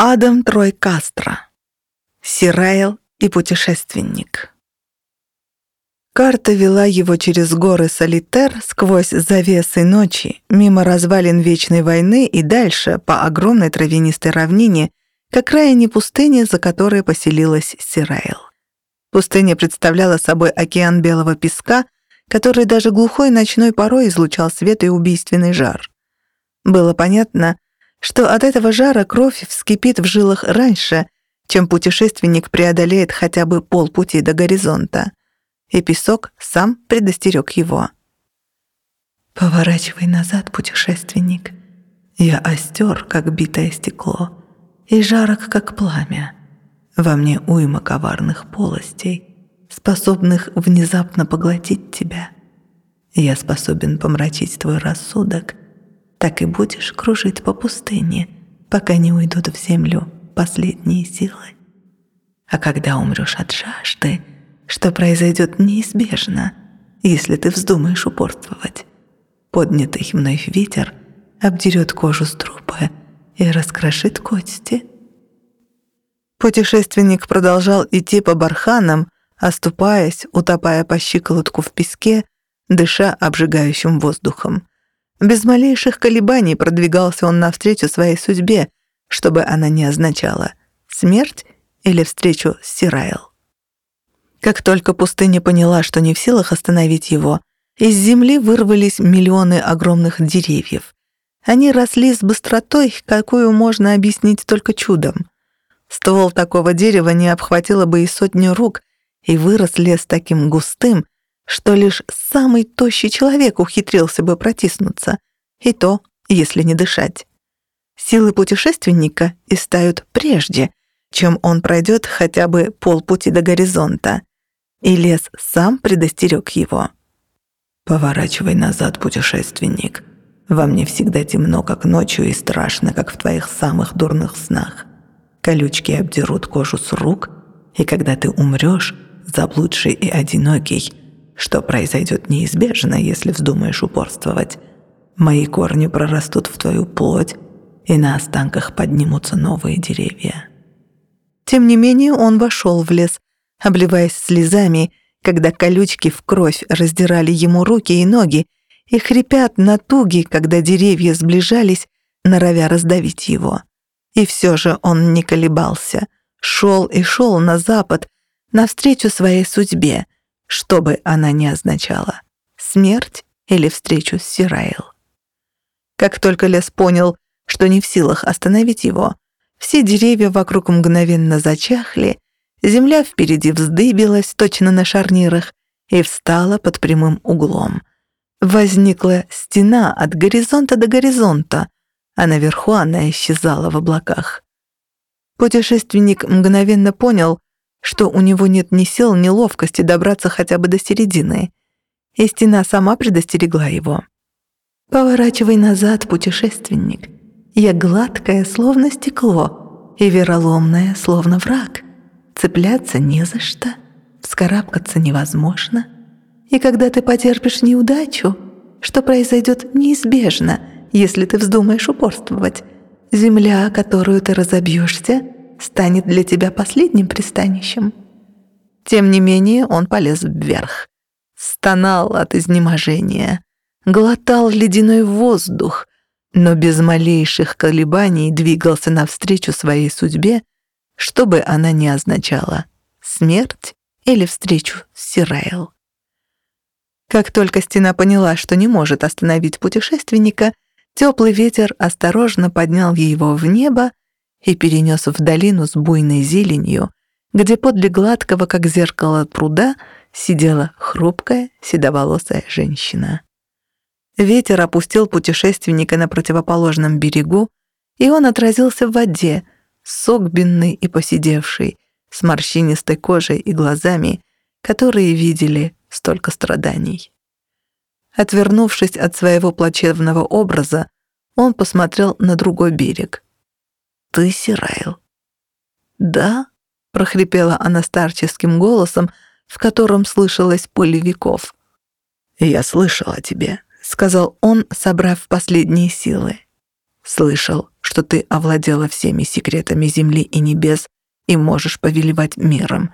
Адам Трой Кастро. Сирайл и путешественник. Карта вела его через горы Солитер, сквозь завесы ночи, мимо развалин Вечной войны и дальше по огромной травянистой равнине к окраине пустыни, за которой поселилась Сирайл. Пустыня представляла собой океан белого песка, который даже глухой ночной порой излучал свет и убийственный жар. Было понятно, что от этого жара кровь вскипит в жилах раньше, чем путешественник преодолеет хотя бы полпути до горизонта. И песок сам предостерег его. «Поворачивай назад, путешественник. Я остер, как битое стекло, и жарок, как пламя. Во мне уйма коварных полостей, способных внезапно поглотить тебя. Я способен помрачить твой рассудок, так и будешь кружить по пустыне, пока не уйдут в землю последние силы. А когда умрешь от жажды, что произойдет неизбежно, если ты вздумаешь упорствовать, поднятый мной ветер обдерет кожу с трупа и раскрошит кости. Путешественник продолжал идти по барханам, оступаясь, утопая по щиколотку в песке, дыша обжигающим воздухом. Без малейших колебаний продвигался он навстречу своей судьбе, чтобы она не означала смерть или встречу с Сирайл. Как только пустыня поняла, что не в силах остановить его, из земли вырвались миллионы огромных деревьев. Они росли с быстротой, какую можно объяснить только чудом. Ствол такого дерева не обхватило бы и сотню рук, и вырос лес таким густым, что лишь самый тощий человек ухитрился бы протиснуться, и то, если не дышать. Силы путешественника истают прежде, чем он пройдет хотя бы полпути до горизонта, и лес сам предостерег его. «Поворачивай назад, путешественник. Во мне всегда темно, как ночью, и страшно, как в твоих самых дурных снах. Колючки обдерут кожу с рук, и когда ты умрешь, заблудший и одинокий, что произойдет неизбежно, если вздумаешь упорствовать. Мои корни прорастут в твою плоть, и на останках поднимутся новые деревья. Тем не менее он вошел в лес, обливаясь слезами, когда колючки в кровь раздирали ему руки и ноги, и хрипят на туги, когда деревья сближались, норовя раздавить его. И все же он не колебался, шел и шел на запад, навстречу своей судьбе — что бы она ни означала — смерть или встречу с Сирайл. Как только лес понял, что не в силах остановить его, все деревья вокруг мгновенно зачахли, земля впереди вздыбилась точно на шарнирах и встала под прямым углом. Возникла стена от горизонта до горизонта, а наверху она исчезала в облаках. Путешественник мгновенно понял, что у него нет ни сил, ни ловкости добраться хотя бы до середины. И стена сама предостерегла его. «Поворачивай назад, путешественник. Я гладкая, словно стекло, и вероломная, словно враг. Цепляться не за что, вскарабкаться невозможно. И когда ты потерпишь неудачу, что произойдет неизбежно, если ты вздумаешь упорствовать, земля, которую ты разобьешься, станет для тебя последним пристанищем. Тем не менее он полез вверх. Стонал от изнеможения, глотал ледяной воздух, но без малейших колебаний двигался навстречу своей судьбе, что бы она ни означала — смерть или встречу с Сирайл. Как только стена поняла, что не может остановить путешественника, теплый ветер осторожно поднял его в небо и перенес в долину с буйной зеленью, где подле гладкого, как зеркало пруда, сидела хрупкая, седоволосая женщина. Ветер опустил путешественника на противоположном берегу, и он отразился в воде, согбенный и посидевший, с морщинистой кожей и глазами, которые видели столько страданий. Отвернувшись от своего плачевного образа, он посмотрел на другой берег — ты Сирайл?» «Да», — прохрипела она старческим голосом, в котором слышалась пыль веков. «Я слышал о тебе», — сказал он, собрав последние силы. «Слышал, что ты овладела всеми секретами земли и небес и можешь повелевать миром,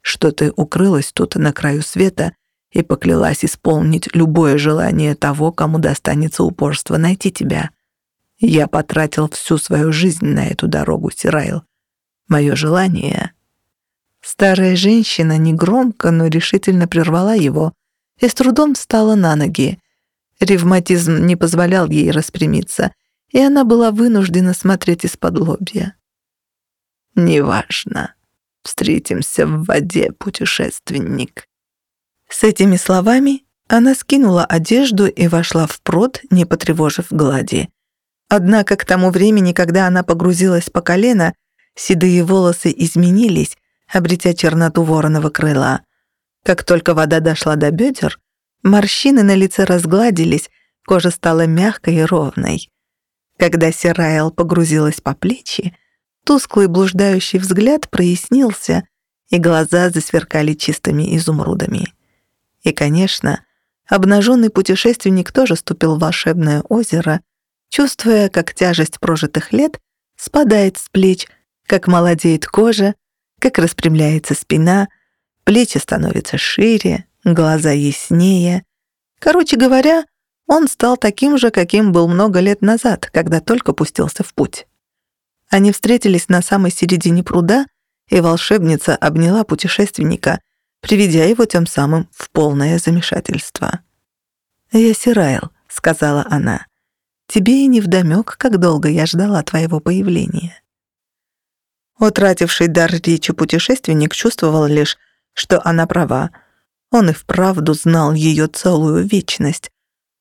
что ты укрылась тут на краю света и поклялась исполнить любое желание того, кому достанется упорство найти тебя. Я потратил всю свою жизнь на эту дорогу, Сирайл. Мое желание...» Старая женщина негромко, но решительно прервала его и с трудом встала на ноги. Ревматизм не позволял ей распрямиться, и она была вынуждена смотреть из-под лобья. «Неважно. Встретимся в воде, путешественник». С этими словами она скинула одежду и вошла в прод, не потревожив глади. Однако к тому времени, когда она погрузилась по колено, седые волосы изменились, обретя черноту вороного крыла. Как только вода дошла до бедер, морщины на лице разгладились, кожа стала мягкой и ровной. Когда Сирайл погрузилась по плечи, тусклый блуждающий взгляд прояснился, и глаза засверкали чистыми изумрудами. И, конечно, обнаженный путешественник тоже ступил в волшебное озеро, чувствуя, как тяжесть прожитых лет спадает с плеч, как молодеет кожа, как распрямляется спина, плечи становятся шире, глаза яснее. Короче говоря, он стал таким же, каким был много лет назад, когда только пустился в путь. Они встретились на самой середине пруда, и волшебница обняла путешественника, приведя его тем самым в полное замешательство. «Я Сирайл», — сказала она. «Тебе и невдомёк, как долго я ждала твоего появления». Утративший дар речи путешественник чувствовал лишь, что она права. Он и вправду знал ее целую вечность.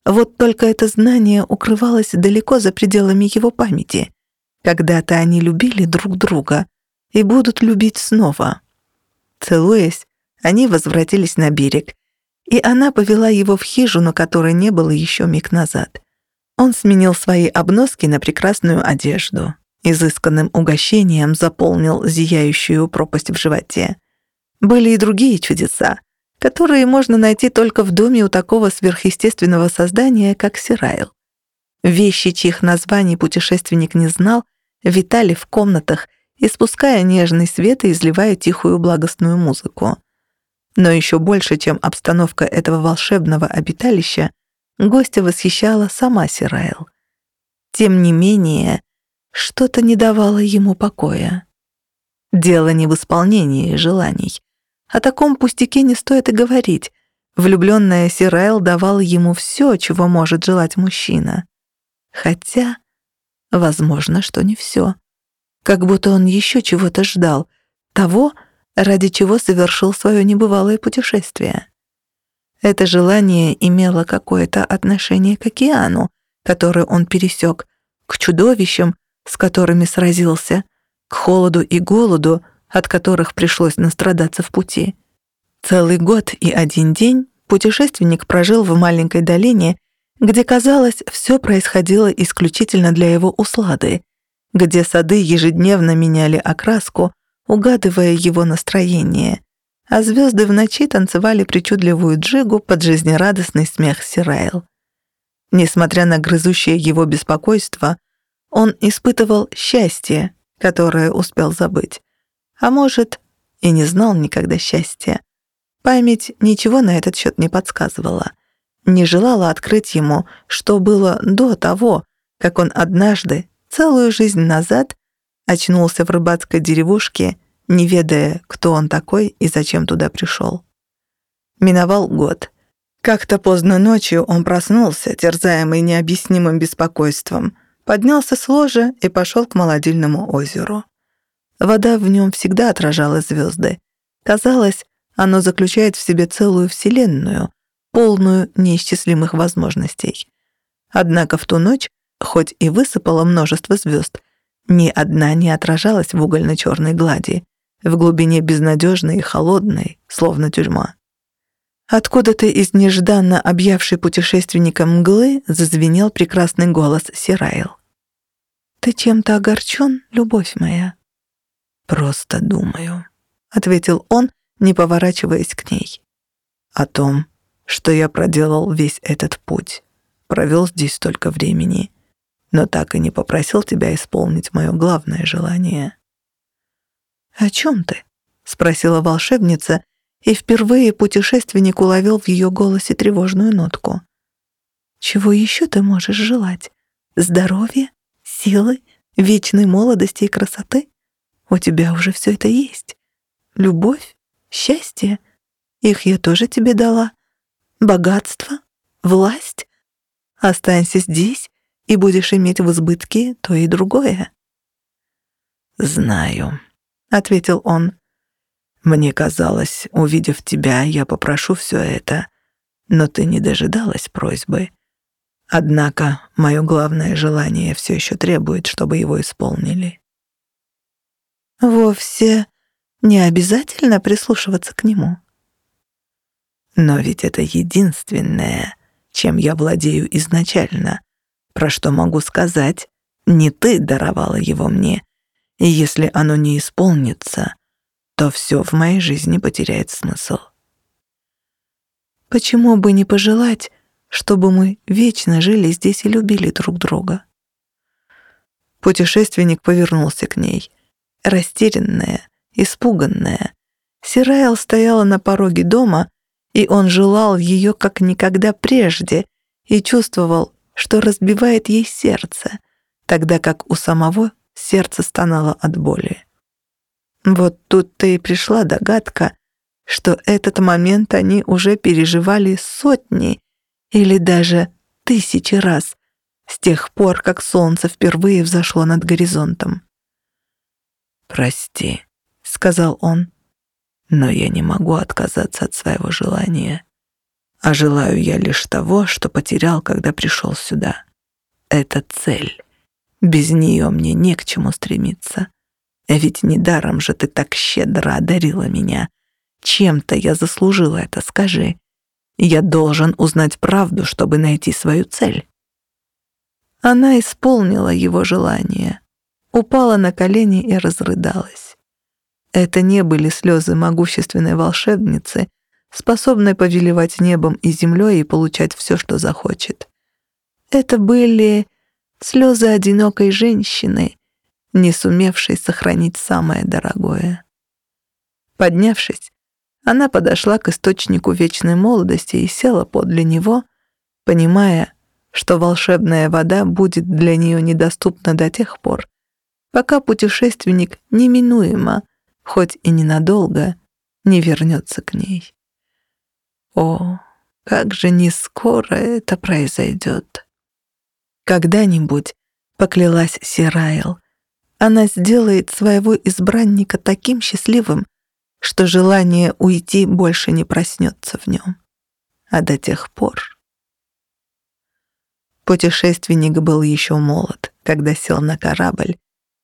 Вот только это знание укрывалось далеко за пределами его памяти. Когда-то они любили друг друга и будут любить снова. Целуясь, они возвратились на берег, и она повела его в хижину, которой не было еще миг назад. Он сменил свои обноски на прекрасную одежду изысканным угощением заполнил зияющую пропасть в животе. Были и другие чудеса, которые можно найти только в доме у такого сверхъестественного создания, как Сирайл. Вещи, чьих названий путешественник не знал, витали в комнатах, испуская нежный свет и изливая тихую благостную музыку. Но еще больше, чем обстановка этого волшебного обиталища, гостя восхищала сама Сирайл. Тем не менее, что-то не давало ему покоя. Дело не в исполнении желаний. О таком пустяке не стоит и говорить. Влюбленная Сирайл давала ему все, чего может желать мужчина. Хотя, возможно, что не все. Как будто он еще чего-то ждал. Того, ради чего совершил свое небывалое путешествие. Это желание имело какое-то отношение к океану, который он пересек, к чудовищам, с которыми сразился, к холоду и голоду, от которых пришлось настрадаться в пути. Целый год и один день путешественник прожил в маленькой долине, где, казалось, все происходило исключительно для его услады, где сады ежедневно меняли окраску, угадывая его настроение, а звезды в ночи танцевали причудливую джигу под жизнерадостный смех Сирайл. Несмотря на грызущее его беспокойство, он испытывал счастье, которое успел забыть. А может, и не знал никогда счастья. Память ничего на этот счет не подсказывала. Не желала открыть ему, что было до того, как он однажды, целую жизнь назад, очнулся в рыбацкой деревушке, не ведая, кто он такой и зачем туда пришел. Миновал год. Как-то поздно ночью он проснулся, терзаемый необъяснимым беспокойством — поднялся с ложа и пошел к молодильному озеру. Вода в нем всегда отражала звезды. Казалось, оно заключает в себе целую вселенную, полную неисчислимых возможностей. Однако в ту ночь, хоть и высыпало множество звезд, ни одна не отражалась в угольно-черной глади, в глубине безнадежной и холодной, словно тюрьма. Откуда-то из нежданно объявшей путешественника мглы зазвенел прекрасный голос Сирайл. «Ты чем-то огорчен, любовь моя?» «Просто думаю», — ответил он, не поворачиваясь к ней. «О том, что я проделал весь этот путь, провел здесь столько времени. но так и не попросил тебя исполнить мое главное желание». «О чем ты?» — спросила волшебница, и впервые путешественник уловил в ее голосе тревожную нотку. «Чего еще ты можешь желать? Здоровья? Силы? Вечной молодости и красоты? У тебя уже все это есть. Любовь? Счастье? Их я тоже тебе дала. Богатство? Власть? Останься здесь, и будешь иметь в избытке то и другое». «Знаю», — ответил он. «Мне казалось, увидев тебя, я попрошу все это, но ты не дожидалась просьбы. Однако мое главное желание все еще требует, чтобы его исполнили». «Вовсе не обязательно прислушиваться к нему». «Но ведь это единственное, чем я владею изначально, про что могу сказать, не ты даровала его мне, и если оно не исполнится, то все в моей жизни потеряет смысл. Почему бы не пожелать, чтобы мы вечно жили здесь и любили друг друга? Путешественник повернулся к ней. Растерянная, испуганная. Сирайл стояла на пороге дома, и он желал ее как никогда прежде и чувствовал, что разбивает ей сердце, тогда как у самого сердце стонало от боли. Вот тут-то и пришла догадка, что этот момент они уже переживали сотни или даже тысячи раз с тех пор, как солнце впервые взошло над горизонтом. «Прости», — сказал он, — «но я не могу отказаться от своего желания а желаю я лишь того, что потерял, когда пришел сюда. Это цель. Без нее мне не к чему стремиться. Ведь недаром же ты так щедро одарила меня. Чем-то я заслужила это, скажи. Я должен узнать правду, чтобы найти свою цель. Она исполнила его желание, упала на колени и разрыдалась. Это не были слезы могущественной волшебницы — способной повелевать небом и землей и получать все, что захочет. Это были слезы одинокой женщины, не сумевшей сохранить самое дорогое. Поднявшись, она подошла к источнику вечной молодости и села подле него, понимая, что волшебная вода будет для нее недоступна до тех пор, пока путешественник неминуемо, хоть и ненадолго, не вернется к ней. О, как же не скоро это произойдет. Когда-нибудь, поклялась Сирайл, она сделает своего избранника таким счастливым, что желание уйти больше не проснется в нем. А до тех пор... Путешественник был еще молод, когда сел на корабль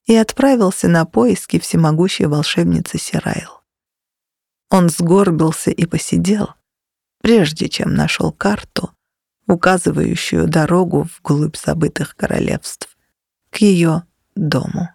и отправился на поиски всемогущей волшебницы Сирайл. Он сгорбился и посидел, прежде чем нашел карту, указывающую дорогу вглубь забытых королевств, к ее дому.